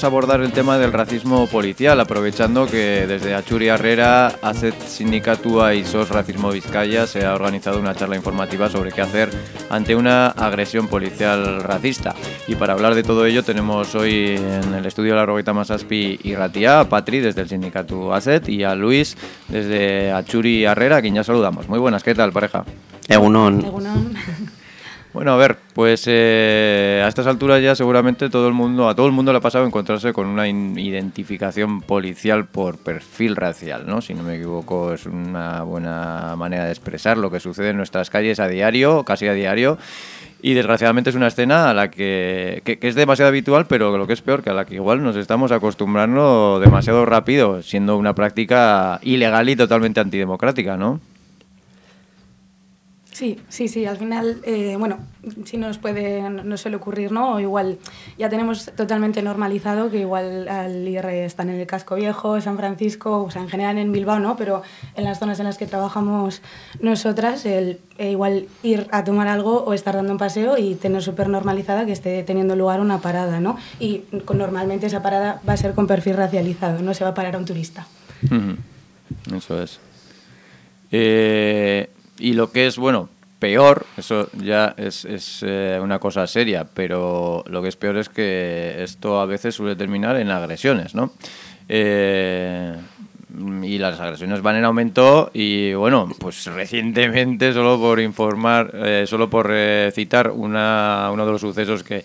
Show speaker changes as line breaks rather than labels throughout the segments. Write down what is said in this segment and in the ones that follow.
vamos a abordar el tema del racismo policial, aprovechando que desde Achuri Herrera, ACET Sindicatua y SOS Racismo Vizcaya se ha organizado una charla informativa sobre qué hacer ante una agresión policial racista. Y para hablar de todo ello tenemos hoy en el estudio de la Rogueta Masaspi y Ratia a Patri desde el Sindicato ACET y a Luis desde Achuri Herrera, a quien ya saludamos. Muy buenas, ¿qué tal pareja?
Egunon.
Egunon.
Bueno, a ver, pues eh, a estas alturas ya seguramente todo el mundo, a todo el mundo le ha pasado encontrarse con una identificación policial por perfil racial, ¿no? Si no me equivoco, es una buena manera de expresar lo que sucede en nuestras calles a diario, casi a diario. Y desgraciadamente es una escena a la que es demasiado habitual, pero lo que es peor, que a la que igual nos estamos acostumbrando demasiado rápido, siendo una práctica ilegal y totalmente antidemocrática, ¿no?
Sí, sí, sí, al final, eh, bueno, sí nos puede, nos suele ocurrir, ¿no? O igual ya tenemos totalmente normalizado que igual al ir eh, están en el casco viejo, San Francisco, o sea, en general en Bilbao, ¿no? Pero en las zonas en las que trabajamos nosotras, el eh, igual ir a tomar algo o estar dando un paseo y tener súper normalizada que esté teniendo lugar una parada, ¿no? Y normalmente esa parada va a ser con perfil racializado, no se va a parar a un turista.
Eso es. Eh, y lo que es, bueno, peor, eso ya es, es, eh, una cosa seria, pero lo que es peor es que esto a veces suele terminar en agresiones, ¿no? Eh, y las agresiones van en aumento y bueno, pues recientemente, solo por informar, eh, solo por citar una, uno de los sucesos que,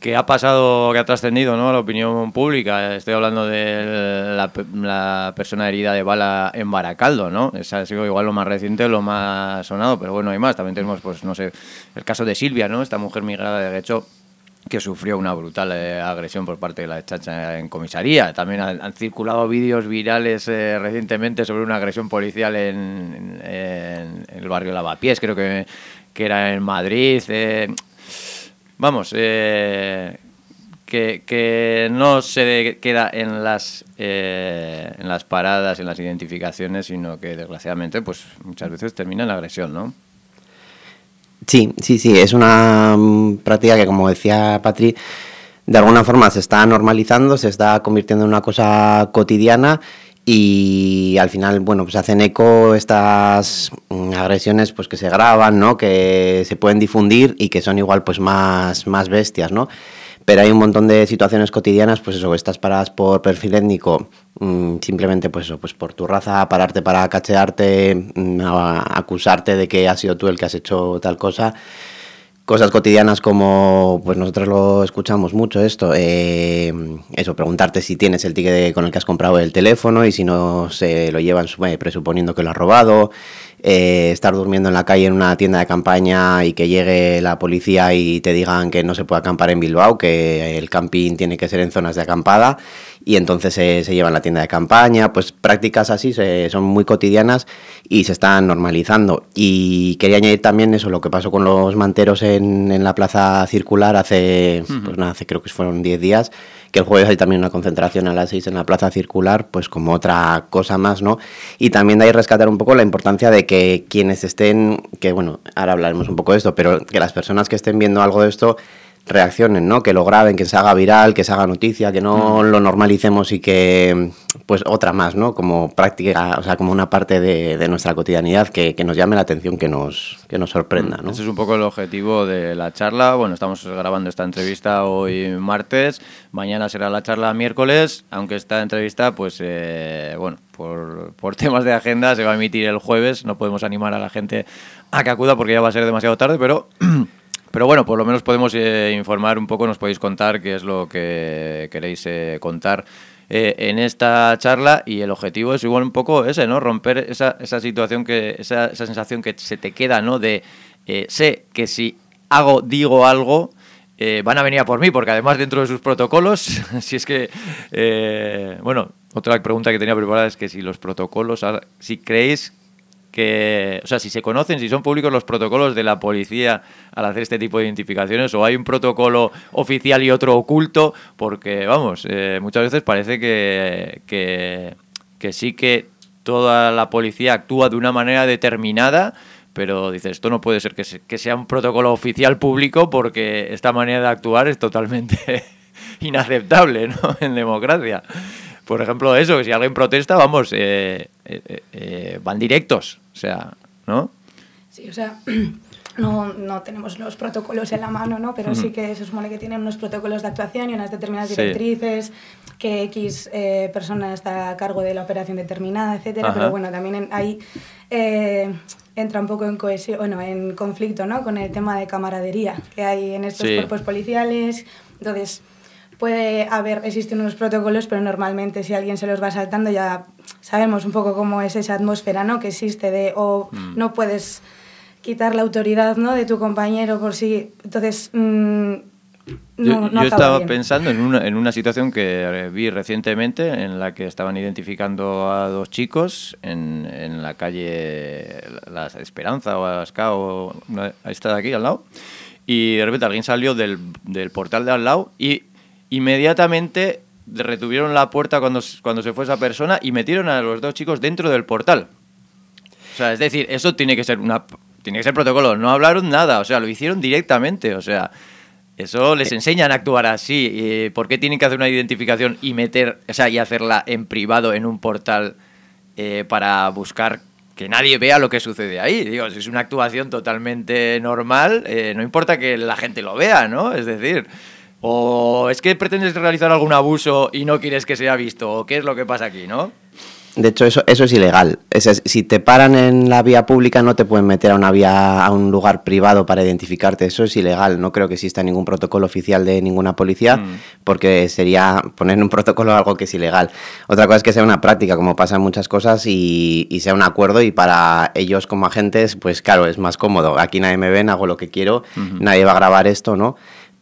que ha pasado, que ha trascendido ¿no? la opinión pública. Estoy hablando de la, la persona herida de bala en Baracaldo, ¿no? Ha sido igual lo más reciente, lo más sonado, pero bueno, hay más. También tenemos, pues, no sé, el caso de Silvia, ¿no? Esta mujer migrada de Guecho que sufrió una brutal eh, agresión por parte de la chacha en comisaría. También han, han circulado vídeos virales eh, recientemente sobre una agresión policial en, en- en el barrio Lavapiés, creo que, que era en Madrid. eh, Vamos, eh, que, no se queda en las eh, en las paradas, en las identificaciones, sino que desgraciadamente, pues muchas veces termina en agresión, ¿no?
Sí, sí, sí, es una mm, práctica que, como decía Patri, de alguna forma se está normalizando, se está convirtiendo en una cosa cotidiana y al final, bueno, pues hacen eco estas mm, agresiones pues que se graban, ¿no? Que se pueden difundir y que son igual pues más, más bestias, ¿no? Pero hay un montón de situaciones cotidianas, pues eso, estas paradas por perfil étnico, mm, simplemente pues eso, pues por tu raza, pararte para cachearte, mm, acusarte de que has sido tú el que has hecho tal cosa. Cosas cotidianas como, pues nosotros lo escuchamos mucho esto, eh, eso, preguntarte si tienes el ticket con el que has comprado el teléfono y si no se lo llevan eh, presuponiendo que lo has robado, eh, estar durmiendo en la calle en una tienda de campaña y que llegue la policía y te digan que no se puede acampar en Bilbao, que el camping tiene que ser en zonas de acampada y entonces se, se llevan la tienda de campaña, pues prácticas así se- son muy cotidianas y se están normalizando. Y quería añadir también eso, lo que pasó con los manteros en, en la plaza circular hace, pues nada, hace creo que fueron 10 días, que el jueves hay también una concentración a las 6 en la plaza circular, pues como otra cosa más, ¿no? Y también de ahí rescatar un poco la importancia de que quienes estén, que bueno, ahora hablaremos un poco de esto, pero que las personas que estén viendo algo de esto reaccionen, ¿no? Que lo graben, que se haga viral, que se haga noticia, que no lo normalicemos y que, pues, otra más, ¿no? Como práctica, o sea, como una parte de, de nuestra cotidianidad que, que nos llame la atención, que nos, que nos sorprenda, ¿no?
Ese es un poco el objetivo de la charla. Bueno, estamos grabando esta entrevista hoy martes, mañana será la charla miércoles, aunque esta entrevista, pues, eh, bueno, por, por temas de agenda se va a emitir el jueves. No podemos animar a la gente a que acuda porque ya va a ser demasiado tarde, pero... Pero bueno, por lo menos podemos eh, informar un poco, nos podéis contar qué es lo que queréis eh, contar eh, en esta charla y el objetivo es igual un poco ese, ¿no? Romper esa, esa situación, que esa, sensación que se te queda, ¿no? De sé que si hago, digo algo, van a venir a por mí, porque además dentro de sus protocolos, si es que, bueno, otra pregunta que tenía preparada es que si los protocolos, si creéis que, o sea, si se conocen, si son públicos los protocolos de la policía al hacer este tipo de identificaciones, o hay un protocolo oficial y otro oculto, porque, vamos, eh, muchas veces parece que, que, sí que toda la policía actúa de una manera determinada, pero dices, esto no puede ser que, que sea un protocolo oficial público porque esta manera de actuar es totalmente inaceptable ¿no? en democracia. Por ejemplo, eso, que si alguien protesta, vamos, eh, eh, eh, van directos, o sea, ¿no?
Sí, o sea, no, no, tenemos los protocolos en la mano, ¿no? Pero sí que se supone que tienen unos protocolos de actuación y unas determinadas directrices, que X persona está a cargo de la operación determinada, etcétera. Pero bueno, también ahí entra un poco en cohesión, bueno, en conflicto, ¿no? Con el tema de camaradería que hay en estos cuerpos policiales. Entonces, puede haber, existen unos protocolos, pero normalmente si alguien se los va saltando ya sabemos un poco cómo es esa atmósfera ¿no? que existe de o mm. no puedes quitar la autoridad ¿no? de tu compañero por si... Entonces... Mm,
no, yo, estaba pensando en una, en una situación que vi recientemente en la que estaban identificando a dos chicos en, en la calle La Esperanza o Asca o está de aquí al lado y de repente alguien salió del, del portal de al lado y inmediatamente retuvieron la puerta cuando, cuando se fue esa persona y metieron a los dos chicos dentro del portal. O sea, es decir, eso tiene que ser una tiene que ser protocolo, no hablaron nada, o sea, lo hicieron directamente, o sea, eso les enseñan a actuar así, ¿por qué tienen que hacer una identificación y meter, o sea, y hacerla en privado en un portal eh, para buscar que nadie vea lo que sucede ahí. Digo, si es una actuación totalmente normal, eh, no importa que la gente lo vea, ¿no? Es decir, ¿O es que pretendes realizar algún abuso y no quieres que sea visto? ¿O qué es lo que pasa aquí, no?
De hecho, eso, eso es ilegal. si te paran en la vía pública, no te pueden meter a una vía, a un lugar privado para identificarte. Eso es ilegal. No creo que exista ningún protocolo oficial de ninguna policía, mm. porque sería poner en un protocolo algo que es ilegal. Otra cosa es que sea una práctica, como pasa en muchas cosas, y, sea un acuerdo. Y para ellos como agentes, pues claro, es más cómodo. Aquí nadie me ven, hago lo que quiero, nadie va a grabar esto, ¿no?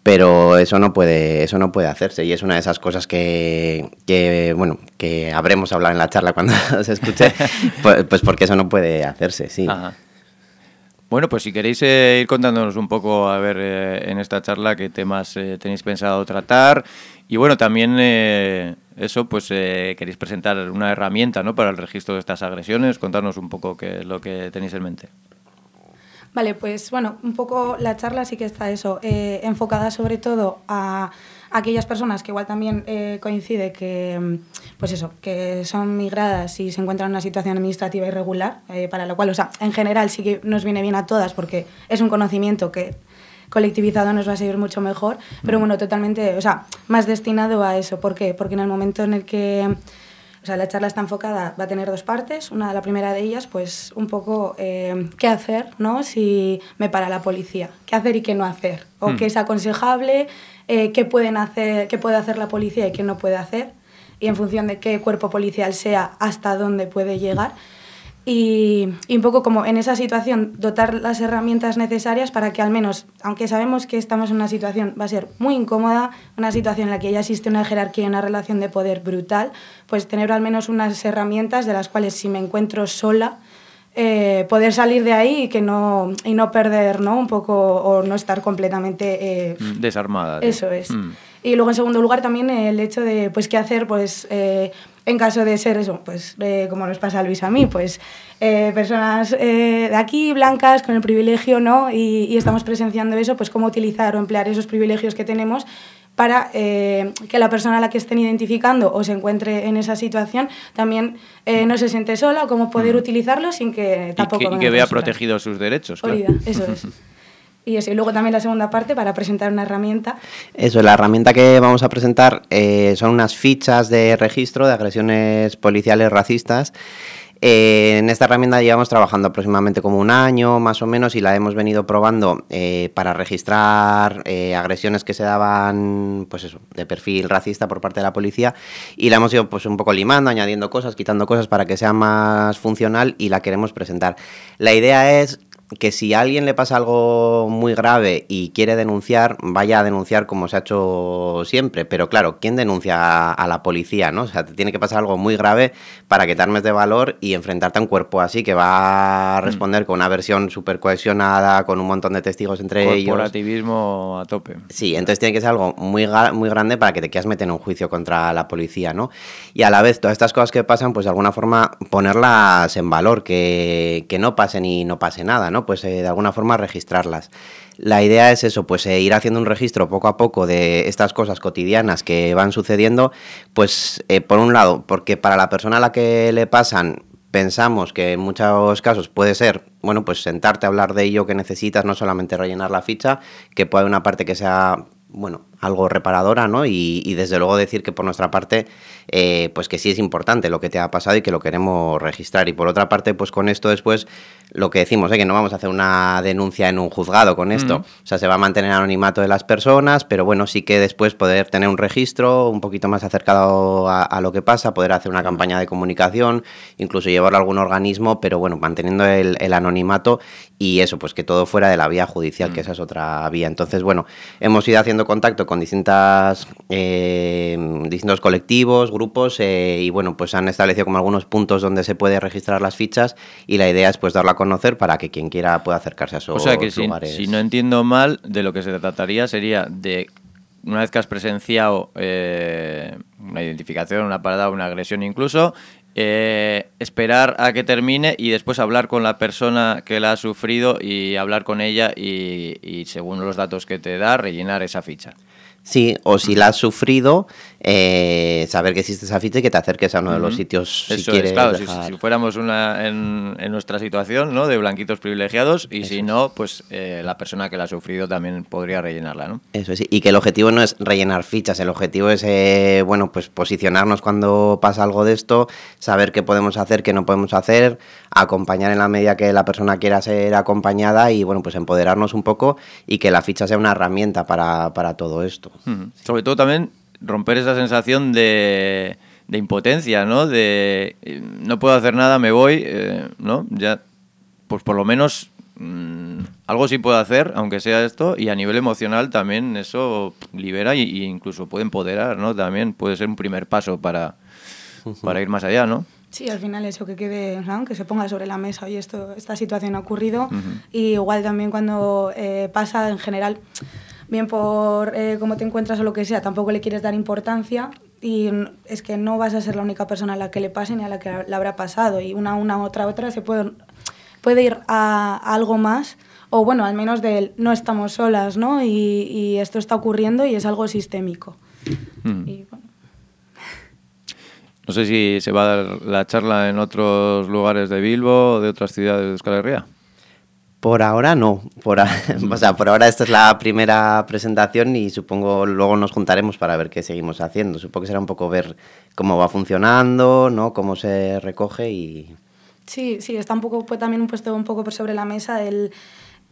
Pero eso no puede eso no puede hacerse y es una de esas cosas que, que bueno que habremos hablado en la charla cuando se escuche pues, pues, porque eso no puede hacerse sí
Bueno, pues si queréis eh, ir contándonos un poco, a ver, eh, en esta charla qué temas eh, tenéis pensado tratar. Y bueno, también eso, pues queréis presentar una herramienta ¿no? para el registro de estas agresiones. Contarnos un poco qué es lo que tenéis en mente.
Vale, pues bueno, un poco la charla sí que está eso, eh, enfocada sobre todo a aquellas personas que igual también eh, coincide que, mm, pues eso, que son migradas y se encuentran en una situación administrativa irregular, eh, para lo cual, o sea, en general sí que nos viene bien a todas porque es un conocimiento que colectivizado nos va a servir mucho mejor, pero bueno, totalmente, o sea, más destinado a eso. ¿Por qué? Porque en el momento en el que o sea, la charla está enfocada, va a tener dos partes. Una, la primera de ellas, pues un poco eh, qué hacer, ¿no? Si me para la policía, qué hacer y qué no hacer, o hmm. qué es aconsejable, eh, qué pueden hacer, qué puede hacer la policía y qué no puede hacer, y en función de qué cuerpo policial sea, hasta dónde puede llegar y, un poco como en esa situación dotar las herramientas necesarias para que al menos, aunque sabemos que estamos en una situación, va a ser muy incómoda, una situación en la que ya existe una jerarquía y una relación de poder brutal, pues tener al menos unas herramientas de las cuales si me encuentro sola, eh, poder salir de ahí y, que no, y no perder ¿no? un poco o no estar completamente...
Eh, Desarmada.
Eso es. Mm. Y luego, en segundo lugar, también el hecho de, pues, qué hacer, pues, eh, en caso de ser eso, pues eh, como nos pasa a Luis a mí, pues eh, personas eh, de aquí, blancas, con el privilegio, ¿no? Y, estamos presenciando eso, pues cómo utilizar o emplear esos privilegios que tenemos para que la persona a la que estén identificando o se encuentre en esa situación también no se siente sola o cómo poder utilizarlo sin que tampoco...
Y que, y que vea protegidos sus derechos.
Claro. eso es. Y eso, y luego también la segunda parte para presentar una herramienta.
Eso, la herramienta que vamos a presentar eh, son unas fichas de registro de agresiones policiales racistas. Eh, en esta herramienta llevamos trabajando aproximadamente como un año más o menos y la hemos venido probando eh, para registrar agresiones que se daban pues eso, de perfil racista por parte de la policía y la hemos ido pues un poco limando, añadiendo cosas, quitando cosas para que sea más funcional y la queremos presentar. La idea es que si a alguien le pasa algo muy grave y quiere denunciar, vaya a denunciar como se ha hecho siempre. Pero claro, ¿quién denuncia a la policía? ¿no? O sea, te tiene que pasar algo muy grave para que te armes de valor y enfrentarte a un cuerpo así que va a mm. responder con una versión súper cohesionada, con un montón de testigos entre ellos.
Corporativismo a tope.
Sí, entonces tiene que ser algo muy, muy grande para que te quieras meter en un juicio contra la policía, ¿no? Y a la vez, todas estas cosas que pasan, pues de alguna forma ponerlas en valor, que, que no pasen y no pase nada, ¿no? Pues eh, de alguna forma registrarlas. La idea es eso, pues ir haciendo un registro poco a poco de estas cosas cotidianas que van sucediendo, pues por un lado, porque para la persona a la que le pasan pensamos que en muchos casos puede ser, bueno, pues sentarte a hablar de ello que necesitas, no solamente rellenar la ficha, que puede haber una parte que sea bueno, algo reparadora, ¿no? Y, desde luego decir que por nuestra parte, eh, pues que sí es importante lo que te ha pasado y que lo queremos registrar. Y por otra parte, pues con esto después, lo que decimos, ¿eh? que no vamos a hacer una denuncia en un juzgado con esto. O sea, se va a mantener el anonimato de las personas, pero bueno, sí que después poder tener un registro un poquito más acercado a, lo que pasa, poder hacer una campaña de comunicación, incluso llevarlo a algún organismo, pero bueno, manteniendo el, anonimato y eso, pues que todo fuera de la vía judicial, que esa es otra vía. Entonces, bueno, hemos ido haciendo contacto con distintas, eh, distintos colectivos, grupos, eh, y bueno, pues han establecido como algunos puntos donde se puede registrar las fichas y la idea es pues darlo a conocer para que quien quiera pueda acercarse a esos
o sea que Si, no entiendo mal, de lo que se trataría sería de una vez que has presenciado eh, una identificación, una parada, una agresión incluso, eh, esperar a que termine y después hablar con la persona que la ha sufrido y hablar con ella y según los datos que te da, rellenar esa ficha.
Sí, o si la has sufrido, eh, saber que existe esa ficha y que te acerques a uno de los sitios si quieres.
claro, si, fuéramos una, en, nuestra situación, ¿no? De blanquitos privilegiados, y si no, pues eh, la persona que la ha sufrido también podría rellenarla, ¿no?
Eso sí, y que el objetivo no es rellenar fichas, el objetivo es, eh, bueno, pues posicionarnos cuando pasa algo de esto, saber qué podemos hacer, qué no podemos hacer, acompañar en la medida que la persona quiera ser acompañada y, bueno, pues empoderarnos un poco y que la ficha sea una herramienta para, para todo esto.
Sobre todo también romper esa sensación de, de impotencia, ¿no? De no puedo hacer nada, me voy, eh, ¿no? Ya, pues por lo menos mm, algo sí puedo hacer, aunque sea esto, y a nivel emocional también eso libera e incluso puede empoderar, ¿no? También puede ser un primer paso para, para ir más allá, ¿no?
Sí, al final eso que quede, que se ponga sobre la mesa, y esto, esta situación ha ocurrido, y igual también cuando eh, pasa en general bien por eh, cómo te encuentras o lo que sea, tampoco le quieres dar importancia y es que no vas a ser la única persona a la que le pase ni a la que le habrá pasado y una, una, otra, otra se puede, puede ir a, algo más o bueno, al menos de no estamos solas, ¿no? Y, y esto está ocurriendo y es algo sistémico. Hmm.
No sé si se va a dar la charla en otros lugares de Bilbo o de otras ciudades de Euskal Herria.
Por ahora no. Por, o sea, por ahora esta es la primera presentación y supongo luego nos juntaremos para ver qué seguimos haciendo. Supongo que será un poco ver cómo va funcionando, ¿no? Cómo se recoge y...
Sí, sí, está un poco pues, también puesto un poco por sobre la mesa el,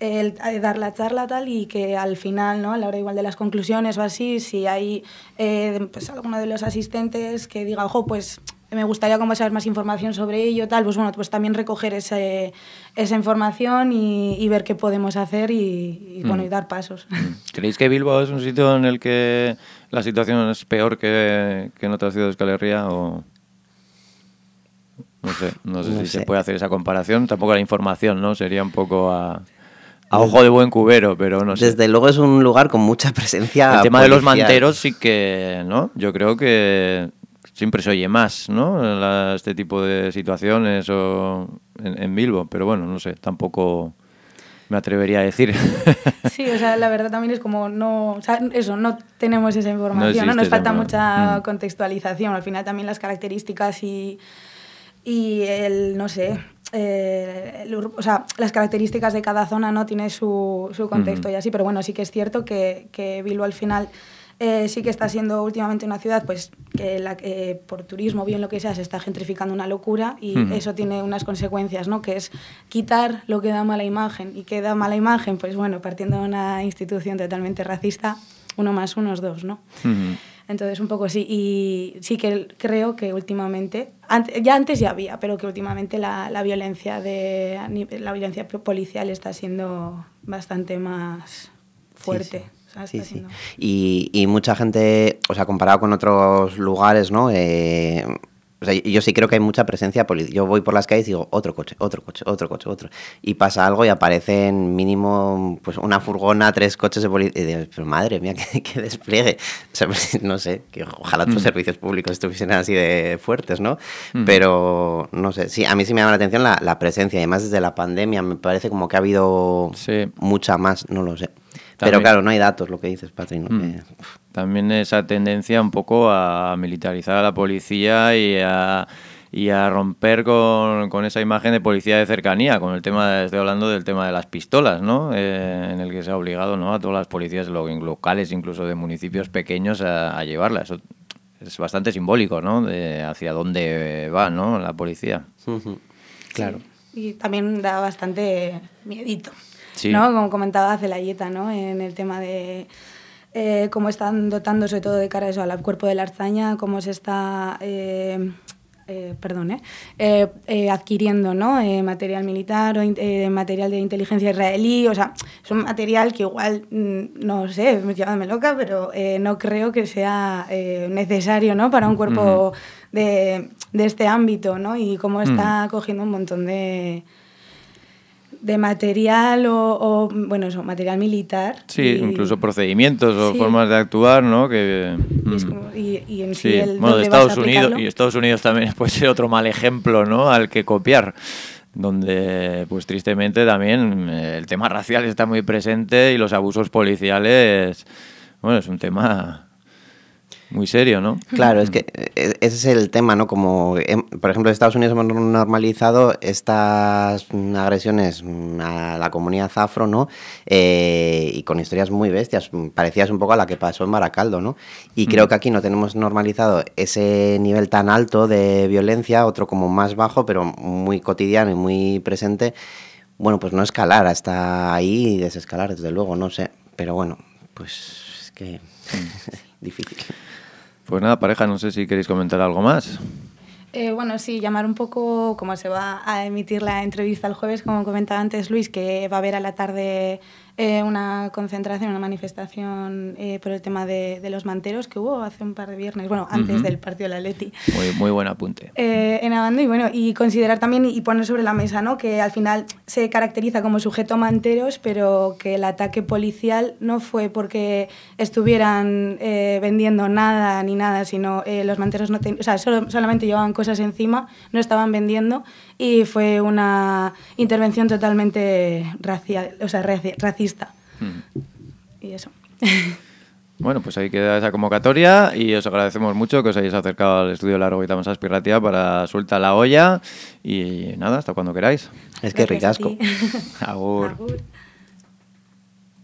el, dar la charla tal y que al final, ¿no? a la hora igual de las conclusiones o así, si hay eh, pues alguno de los asistentes que diga, ojo, pues me gustaría como saber más información sobre ello, tal, pues bueno, pues también recoger ese, esa información y, ver qué podemos hacer y, bueno, y mm. dar pasos. Mm.
¿Creéis que Bilbao es un sitio en el que la situación es peor que, en otras ciudades de Escalería o...? No sé, no sé si se puede hacer esa comparación. Tampoco la información, ¿no? Sería un poco a, a ojo de buen cubero, pero no sé.
Desde luego es un lugar con mucha presencia.
El tema de los manteros sí que, ¿no? Yo creo que siempre se oye más, ¿no? este tipo de situaciones o en, Bilbo, pero bueno, no sé, tampoco me atrevería a decir.
Sí, o sea, la verdad también es como no, o sea, eso, no tenemos esa información, no, nos falta mucha mm. contextualización, al final también las características y, y el, no sé, eh, o sea, las características de cada zona no tiene su, su contexto y así, pero bueno, sí que es cierto que, que Bilbo al final eh, sí que está siendo últimamente una ciudad pues que la, por turismo, bien lo que sea, se está gentrificando una locura y eso tiene unas consecuencias, ¿no? Que es quitar lo que da mala imagen. ¿Y que da mala imagen? Pues bueno, partiendo de una institución totalmente racista, uno más uno es dos, ¿no? Entonces, un poco sí. Y sí que creo que últimamente, ya antes ya había, pero que últimamente la, la, violencia de, la violencia policial está siendo bastante más fuerte.
Sí, sí. Y, y, mucha gente, o sea, comparado con otros lugares, ¿no? Eh, o sea, yo sí creo que hay mucha presencia policial. Yo voy por las calles y digo, otro coche, otro coche, otro coche, otro. Y pasa algo y aparecen mínimo pues una furgona, tres coches de policía. Y digo, pero madre mía, qué, despliegue. O sea, pues, no sé, que ojalá los mm. servicios públicos estuviesen así de fuertes, ¿no? Mm. Pero, no sé, sí, a mí sí me llama la atención la, la presencia. Además, desde la pandemia me parece como que ha habido mucha más, no lo sé. Pero claro, no hay datos, lo que dices, Patrick. Mm.
También esa tendencia un poco a militarizar a la policía y a, y a romper con, con, esa imagen de policía de cercanía, con el tema, estoy hablando del tema de las pistolas, ¿no? Eh, en el que se ha obligado ¿no? a todas las policías locales, incluso de municipios pequeños, a, a llevarla. Eso es bastante simbólico, ¿no? De hacia dónde va, ¿no? La policía.
Claro.
Y también da bastante miedito. ¿No? Como comentaba Celayeta, ¿no? En el tema de eh, cómo están dotando, sobre todo de cara a eso, al cuerpo de la arzaña, cómo se está... Eh, eh, perdón, adquiriendo ¿no? material militar o material de inteligencia israelí, o sea, es un material que igual, mm, no sé, me loca, pero no creo que sea necesario ¿no? para un cuerpo de, de, este ámbito, ¿no? y cómo está cogiendo un montón de, de material o, bueno, eso, material militar.
Sí, incluso procedimientos o formas de actuar, ¿no? Que,
y, en sí, El,
bueno, de Estados Unidos y Estados Unidos también puede ser otro mal ejemplo, ¿no? Al que copiar donde pues tristemente también eh, el tema racial está muy presente y los abusos policiales, bueno, es un tema muy serio, ¿no?
Claro, es que eh, ese es el tema, ¿no? Como, em, por ejemplo, en Estados Unidos hemos normalizado estas agresiones a la comunidad afro, ¿no? Eh, y con historias muy bestias, parecidas un poco a la que pasó en Baracaldo, ¿no? Y creo que aquí no tenemos normalizado ese nivel tan alto de violencia, otro como más bajo, pero muy cotidiano y muy presente. Bueno, pues no escalar hasta ahí y desescalar, desde luego, no sé. Pero bueno, pues es que difícil.
Pues nada, pareja, no sé si queréis comentar algo más.
Eh, bueno, sí, llamar un poco cómo se va a emitir la entrevista el jueves, como comentaba antes Luis, que va a haber a la tarde eh, una concentración, una manifestación eh, por el tema de, los manteros que hubo hace un par de viernes, bueno, antes del partido de la Leti.
Muy, muy buen apunte.
Eh, en Abando y bueno, y considerar también y poner sobre la mesa, ¿no? Que al final se caracteriza como sujeto manteros, pero que el ataque policial no fue porque estuvieran vendiendo nada ni nada, sino los manteros no o sea, solamente llevaban cosas encima, no estaban vendiendo y fue una intervención totalmente racial, o sea, racista. Mm. Y eso.
Bueno, pues ahí queda esa convocatoria y os agradecemos mucho que os hayáis acercado al estudio Largo y Tamas Aspirativa para Suelta la Olla y nada, hasta cuando queráis.
Es que ricasco.
Agur.